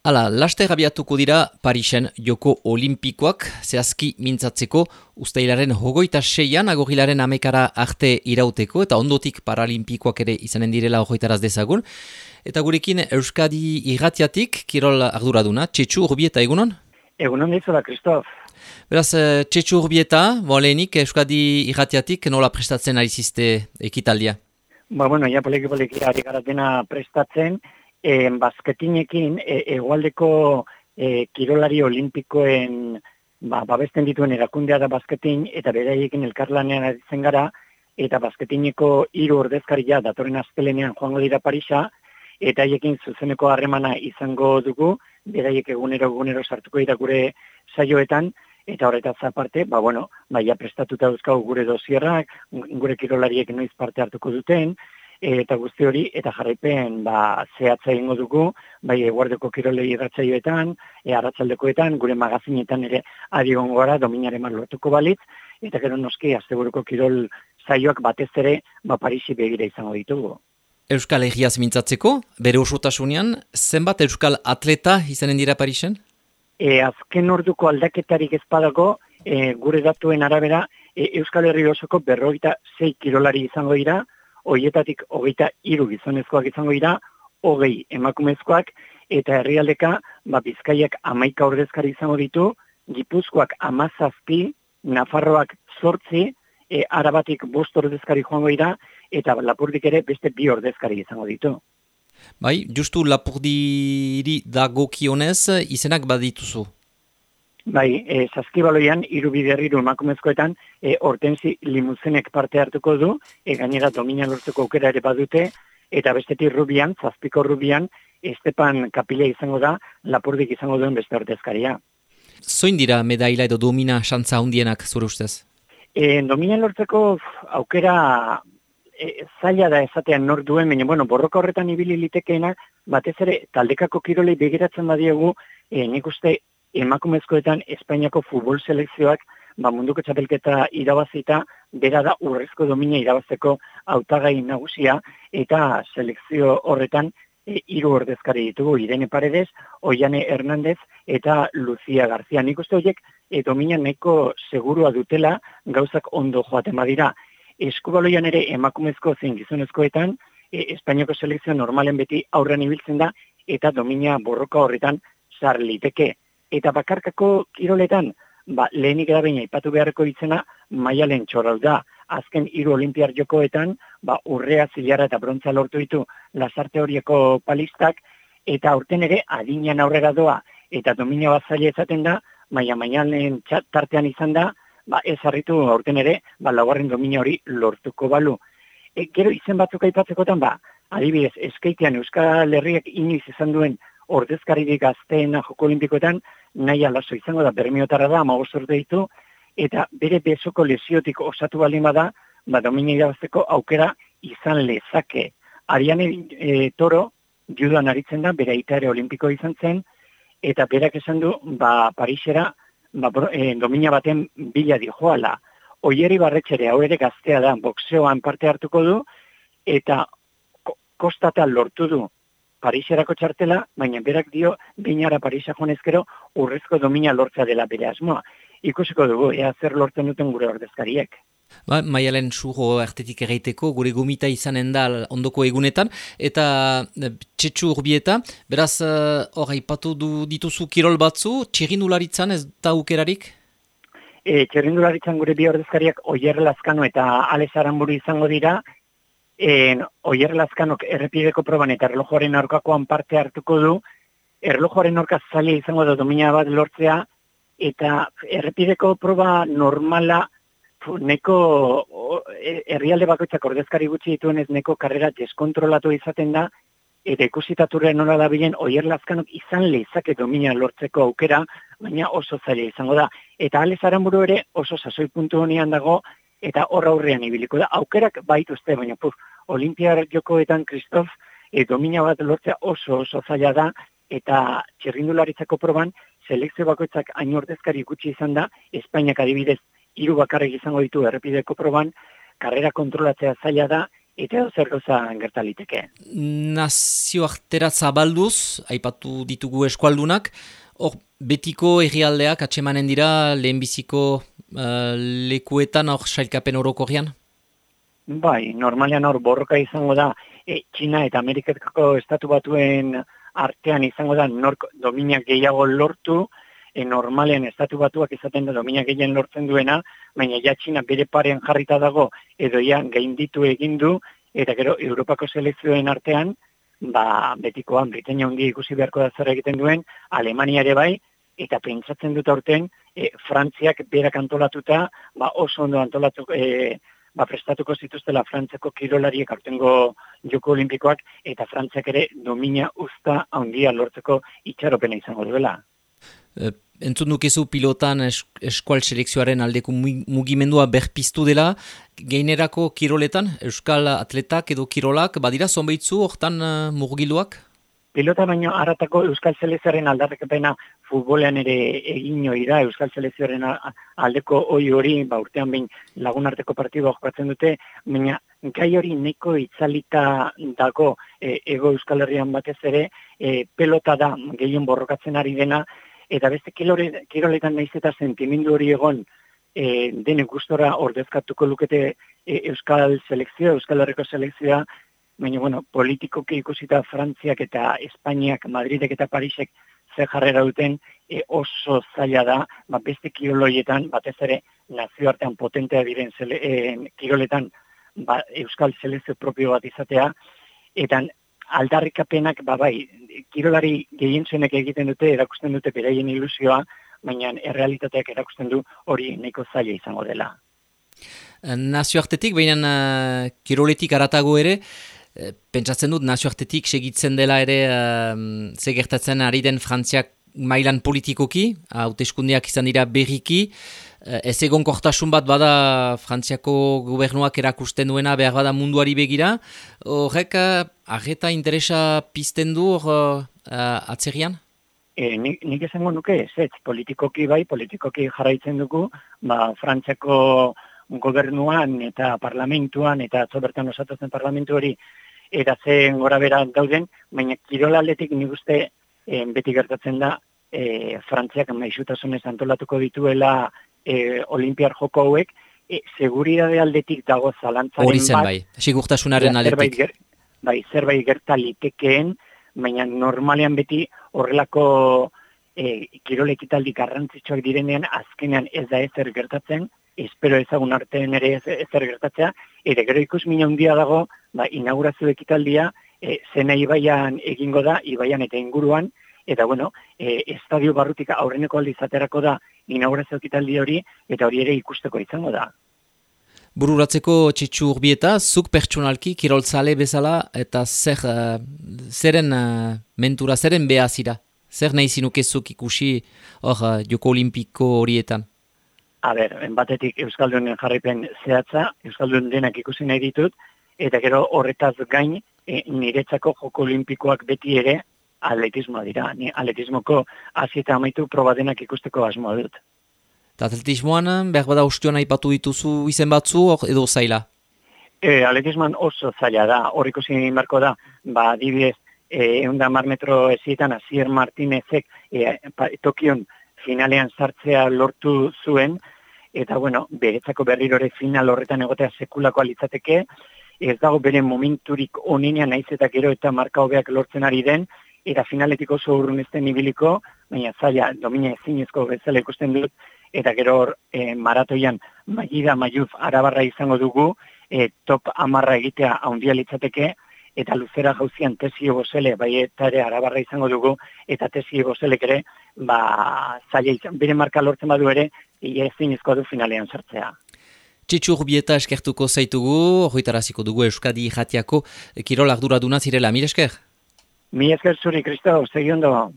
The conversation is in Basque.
Hala, laste gabiatuko dira Parisen joko olimpikoak zehazki mintzatzeko ustailaren hogoita seian agogilaren amekara arte irauteko eta ondotik paralimpikoak ere izanen direla hogoitaraz dezagun. Eta gurekin Euskadi irratiatik, Kirol arduraduna, Txetxu Urbieta egunon? Egunon dizu da, Kristof. Beraz, eh, Txetxu Urbieta, bolenik Euskadi irratiatik nola prestatzen ari ziste ekitaldia? Ba, bueno, ja poliki poliki ari garatena prestatzen, e, bazketinekin e, egualdeko e, kirolari olimpikoen ba, babesten dituen erakundea da bazketin eta beraiekin elkarlanean aritzen gara eta bazketineko hiru ordezkaria datorren astelenean joango dira Parisa eta haiekin zuzeneko harremana izango dugu beraiek egunero egunero sartuko dira gure saioetan eta horretaz aparte, ba bueno, baia prestatuta dauzkagu gure dosierrak, gure kirolariek noiz parte hartuko duten, eta guzti hori eta jarraipen ba zehatza egingo dugu bai eguardeko kirolei irratsaioetan e arratsaldekoetan gure magazinetan ere ari gara dominare lortuko balitz eta gero noski asteburuko kirol saioak batez ere ba Parisi begira izango ditugu Euskal Herriaz mintzatzeko, bere osotasunean, zenbat Euskal atleta izanen dira Parisen? E, azken orduko aldaketarik ezpadako, e, gure datuen arabera, e, Euskal Herri osoko berroita zei kirolari izango dira, hoietatik hogeita hiru gizonezkoak izango dira, hogei emakumezkoak, eta herrialdeka, ba, bizkaiak amaika ordezkari izango ditu, gipuzkoak amazazpi, nafarroak sortzi, e, arabatik bost ordezkari joango dira, eta lapurdik ere beste bi ordezkari izango ditu. Bai, justu lapurdiri dago kionez, izenak badituzu? Bai, e, saskibaloian, irubiderri du emakumezkoetan, e, hortenzi limuzenek parte hartuko du, e, gainera domina lortzeko aukera ere badute, eta bestetik rubian, zazpiko rubian, Estepan kapila izango da, lapurdik izango duen beste ordezkaria. Zoin dira medaila edo domina xantza hundienak, zure ustez? E, domina lortzeko aukera e, zaila da esatean nor duen, baina bueno, borroka horretan ibili litekeena, batez ere taldekako kirolei begiratzen badiegu, e, nik uste emakumezkoetan Espainiako futbol selekzioak ba, munduko txapelketa irabazita, bera da urrezko domina irabazteko hautagai nagusia, eta selekzio horretan e, hiru ordezkari ditugu, Irene Paredes, Oiane Hernandez eta Lucia García. Nik uste horiek e, domina neko segurua dutela gauzak ondo joaten badira. Eskubaloian ere emakumezko zein gizonezkoetan, e, Espainiako selekzio normalen beti aurren ibiltzen da, eta domina borroka horretan zar liteke eta bakarkako kiroletan, ba, lehenik edabina ipatu beharreko itzena, maialen txorau da. Azken hiru olimpiar jokoetan, ba, urrea zilara eta brontza lortu ditu lasarte horieko palistak, eta aurten ere adinean aurrera doa, eta domina bat zaila ezaten da, maia maialen tartean izan da, ba, ez harritu aurten ere, ba, laugarren domina hori lortuko balu. E, gero izen batzuk aipatzekotan, ba, adibidez, eskeitean Euskal Herriak inoiz izan duen ordezkaririk gazteena joko olimpikoetan, nahi alaso izango da, bermiotarra da, ama urte ditu, eta bere bezoko lesiotik osatu bali bada, ba, domina irabazteko aukera izan lezake. Ariane e, Toro, judoan aritzen da, bere aita ere olimpiko izan zen, eta berak esan du, ba, Parisera, ba, e, domina baten bila di joala. Oieri barretxere, hau ere gaztea da, boxeoan parte hartuko du, eta kostata lortu du Pariserako txartela, baina berak dio, binara Parisa joanezkero, urrezko domina lortza dela bere asmoa. Ikusiko dugu, ea zer lortzen duten gure ordezkariek. Ba, maialen suho artetik egiteko, gure gomita izanen da ondoko egunetan, eta e, txetxu urbieta, beraz, e, hor, ipatu du dituzu kirol batzu, txirindularitzan ez da ukerarik? E, txirindularitzan gure bi ordezkariak lazkano eta alezaran buru izango dira, en oier lazkanok errepideko proban eta erlojoaren aurkakoan parte hartuko du, erlojoaren aurka zaila izango da domina bat lortzea, eta errepideko proba normala neko herrialde bakoitzak ordezkari gutxi dituen ez neko karrera deskontrolatu izaten da, eta ikusitaturren nola da bilen oier lazkanok izan lehizake domina lortzeko aukera, baina oso zaila izango da. Eta alezaren buru ere oso sasoi puntu honian dago, eta horra aurrean ibiliko da. Aukerak baituzte, baina puf, olimpiar jokoetan Kristof e, domina bat lortzea oso oso zaila da. Eta txirrindularitzako proban selekzio bakoitzak hain ordezkari gutxi izan da. Espainiak adibidez hiru bakarrik izango ditu errepideko proban. Karrera kontrolatzea zaila da. Eta zer goza gertaliteke. Nazioartera zabalduz, aipatu ditugu eskualdunak, hor betiko errialdeak atsemanen dira lehenbiziko uh, lekuetan hor sailkapen orokorrian? Bai, normalean hor borroka izango da, e, Txina eta Ameriketako estatu batuen artean izango da nork dominak gehiago lortu, e, normalean estatu batuak izaten da dominak gehien lortzen duena, baina ja Txina bere parean jarrita dago, edo ja gainditu egin du, eta gero Europako selekzioen artean, ba, betikoan Britania hundi ikusi beharko da zer egiten duen, Alemania ere bai, eta pentsatzen dut aurten, e, Frantziak berak antolatuta, ba, oso ondo antolatu, e, ba, prestatuko zituztela Frantzeko kirolariek aurtengo joko olimpikoak, eta Frantziak ere domina usta handia lortzeko itxaropena izango duela. E, entzun dukezu pilotan eskual selekzioaren aldeko mugimendua berpiztu dela, geinerako kiroletan, euskal atletak edo kirolak, badira zonbeitzu hortan murgiluak? Pilota baino aratako euskal selekzioaren aldarrekapena futbolean ere egin da. Euskal selekzioaren aldeko oi hori, ba urtean behin lagunarteko partidua jokatzen dute, baina gai hori neko itzalita dago e, ego euskal herrian batez ere, e, pelota da gehien borrokatzen ari dena, eta beste kilore, kiroletan naiz eta sentimendu hori egon e, dene gustora ordezkatuko lukete e, Euskal Selekzioa, Euskal Herriko Selekzioa, baina, bueno, politikoki ikusita Frantziak eta Espainiak, Madridek eta Parisek ze jarrera duten e, oso zaila da, ba, beste kiroloietan, batez ere nazioartean potentea diren zele, e, kiroletan ba, Euskal Selekzio propio bat izatea, eta aldarrikapenak, ba, bai, kirolari gehientzenek egiten dute, erakusten dute beraien ilusioa, baina errealitateak erakusten du hori nahiko zaila izango dela. Nazioartetik, baina uh, kiroletik aratago ere, pentsatzen dut nazioartetik segitzen dela ere uh, ze gertatzen ari den Frantziak mailan politikoki, hauteskundiak izan dira berriki, uh, ez egon kortasun bat bada Frantziako gobernuak erakusten duena behar bada munduari begira, horrek uh, arreta interesa pizten du hor uh, atzerian? E, nik, nik esango nuke, ez, politikoki bai, politikoki jarraitzen dugu, ba, Frantziako gobernuan eta parlamentuan eta atzo bertan osatuzen parlamentu hori eta zen gora bera dauden, baina kirola aldetik nik uste e, beti gertatzen da e, Frantziak maixutasunez antolatuko dituela e, olimpiar joko hauek, e, seguridade aldetik dago zalantzaren. Hori zen bai, sigurtasunaren aldetik bai, zerbait gerta litekeen, baina normalean beti horrelako e, kirolekitaldi garrantzitsuak direnean azkenean ez da ezer gertatzen, espero ezagun artean ere ez, ezer gertatzea, eta gero ikus mina hundia dago, ba, inaugurazio ekitaldia, e, zena ibaian egingo da, ibaian eta inguruan, eta bueno, e, estadio barrutik aurreneko aldizaterako da inaugurazio ekitaldi hori, eta hori ere ikusteko izango da. Bururatzeko txitsu urbieta, zuk pertsonalki kiroltzale bezala eta zer, uh, zeren uh, mentura, zeren behazira? Zer nahi zinukezuk ikusi hor uh, joko olimpiko horietan? A ber, batetik Euskaldunen jarripen zehatza, Euskaldun denak ikusi nahi ditut, eta gero horretaz gain e, niretzako joko olimpikoak beti ere atletismoa dira. Ni atletismoko hasi eta amaitu proba denak ikusteko asmoa dut. Eta atletismoan, behar bada ustioan aipatu dituzu izen batzu, edo zaila? E, atletismoan oso zaila da, horriko zin marko da, ba, dibidez, e, eunda mar metro ezietan, Azier Martinezek e, Tokion finalean sartzea lortu zuen, eta bueno, beretzako berrirore final horretan egotea sekulako alitzateke, ez dago bere momenturik oninean naiz eta gero eta marka hobeak lortzen ari den, eta finaletiko oso urrun ezten ibiliko, baina zaila, domina ezinezko bezala ikusten dut, eta gero hor e, maratoian maida maiuz arabarra izango dugu, e, top amarra egitea haundia litzateke, eta luzera jauzian tesi bozele, bai eta ere arabarra izango dugu, eta tesi bozelek ere, ba, zaila izan, bere marka lortzen badu ere, ezin izko du finalean sartzea. Txitsu urbieta eskertuko zaitugu, horretaraziko dugu Euskadi jatiako, kirolak duraduna zirela, mire esker? Mi esker zuri, Kristo, segi ondo.